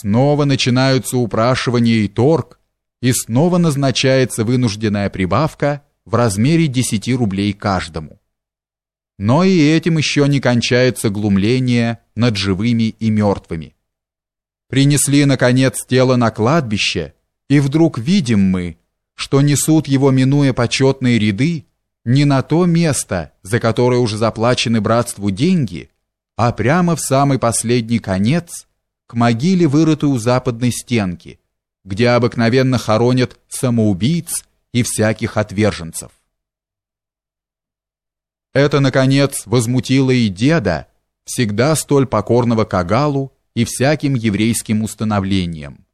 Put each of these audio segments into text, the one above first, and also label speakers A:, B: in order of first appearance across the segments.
A: снова начинаются упрашивания и торг, и снова назначается вынужденная прибавка в размере 10 рублей каждому. Но и этим еще не кончается глумление над живыми и мертвыми. Принесли, наконец, тело на кладбище, и вдруг видим мы, что несут его, минуя почетные ряды, не на то место, за которое уже заплачены братству деньги, а прямо в самый последний конец, к могиле, вырытой у западной стенки, где обыкновенно хоронят самоубийц и всяких отверженцев. Это, наконец, возмутило и деда, всегда столь покорного Кагалу и всяким еврейским установлениям.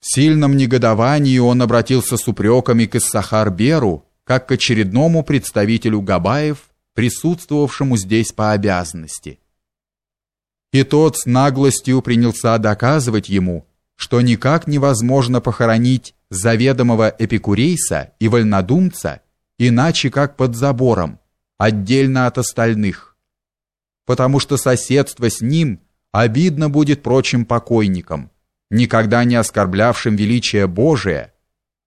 A: В сильном негодовании он обратился с упреками к Иссахар-Беру, как к очередному представителю Габаев, присутствовавшему здесь по обязанности. И тот с наглостью принялся доказывать ему, что никак невозможно похоронить заведомого эпикурейса и вольнодумца иначе как под забором, отдельно от остальных, потому что соседство с ним обидно будет прочим покойникам, никогда не оскорблявшим величие Божие,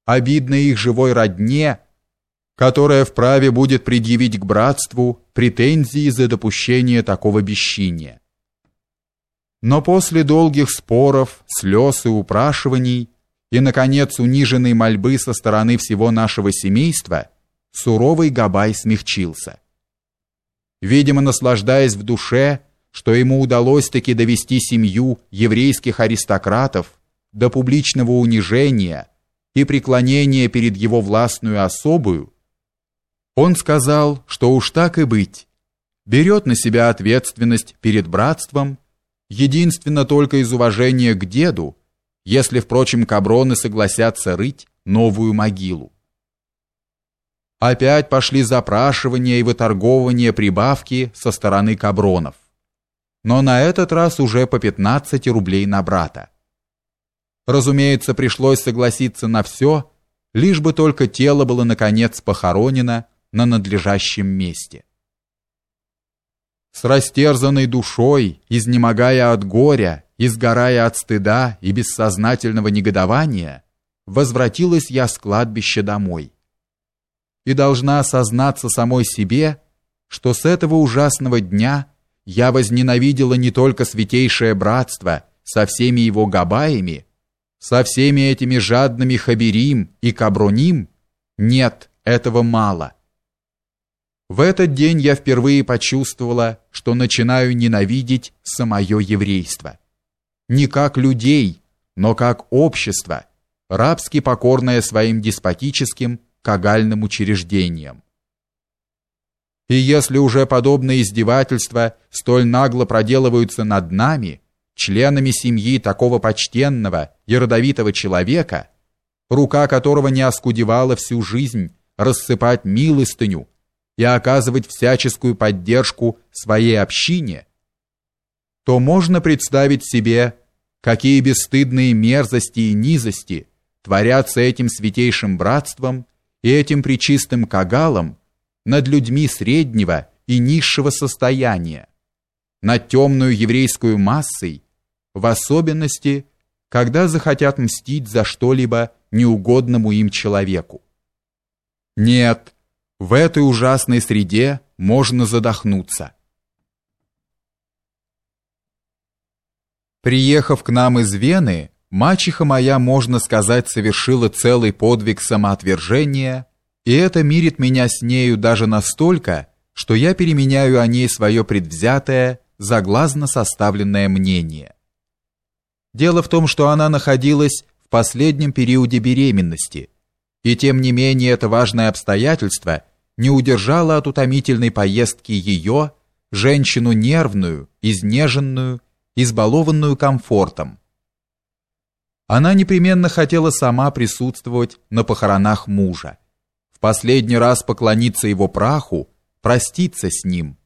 A: обидно их живой родне, которая вправе будет предъявить к братству претензии за допущение такого бесчиния. Но после долгих споров, слез и упрашиваний и, наконец, униженной мольбы со стороны всего нашего семейства, суровый Габай смягчился. Видимо, наслаждаясь в душе, что ему удалось таки довести семью еврейских аристократов до публичного унижения и преклонения перед его властную особую, он сказал, что уж так и быть, берет на себя ответственность перед братством, единственно только из уважения к деду, если, впрочем, каброны согласятся рыть новую могилу. Опять пошли запрашивания и выторговывания прибавки со стороны кабронов. Но на этот раз уже по 15 рублей на брата. Разумеется, пришлось согласиться на все, лишь бы только тело было наконец похоронено на надлежащем месте. С растерзанной душой, изнемогая от горя, изгорая от стыда и бессознательного негодования, возвратилась я с кладбища домой. И должна осознаться самой себе, что с этого ужасного дня я возненавидела не только святейшее братство со всеми его габаями, со всеми этими жадными хаберим и каброним, нет, этого мало. В этот день я впервые почувствовала, что начинаю ненавидеть самое еврейство. Не как людей, но как общество, рабски покорное своим деспотическим кагальным учреждениям. И если уже подобные издевательства столь нагло проделываются над нами, членами семьи такого почтенного и родовитого человека, рука которого не оскудевала всю жизнь рассыпать милостыню, и оказывать всяческую поддержку своей общине, то можно представить себе, какие бесстыдные мерзости и низости творятся этим святейшим братством и этим причистым кагалом над людьми среднего и низшего состояния, над темную еврейскую массой, в особенности, когда захотят мстить за что-либо неугодному им человеку. Нет, в этой ужасной среде можно задохнуться. Приехав к нам из Вены, мачеха моя, можно сказать, совершила целый подвиг самоотвержения, и это мирит меня с нею даже настолько, что я переменяю о ней свое предвзятое, заглазно составленное мнение. Дело в том, что она находилась в последнем периоде беременности – и тем не менее это важное обстоятельство не удержало от утомительной поездки ее, женщину нервную, изнеженную, избалованную комфортом. Она непременно хотела сама присутствовать на похоронах мужа, в последний раз поклониться его праху, проститься с ним.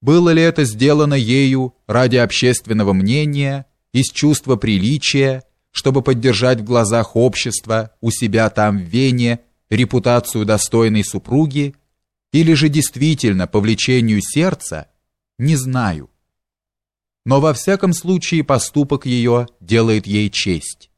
A: Было ли это сделано ею ради общественного мнения, из чувства приличия, чтобы поддержать в глазах общества у себя там в Вене репутацию достойной супруги, или же действительно по влечению сердца, не знаю. но во всяком случае поступок ее делает ей честь.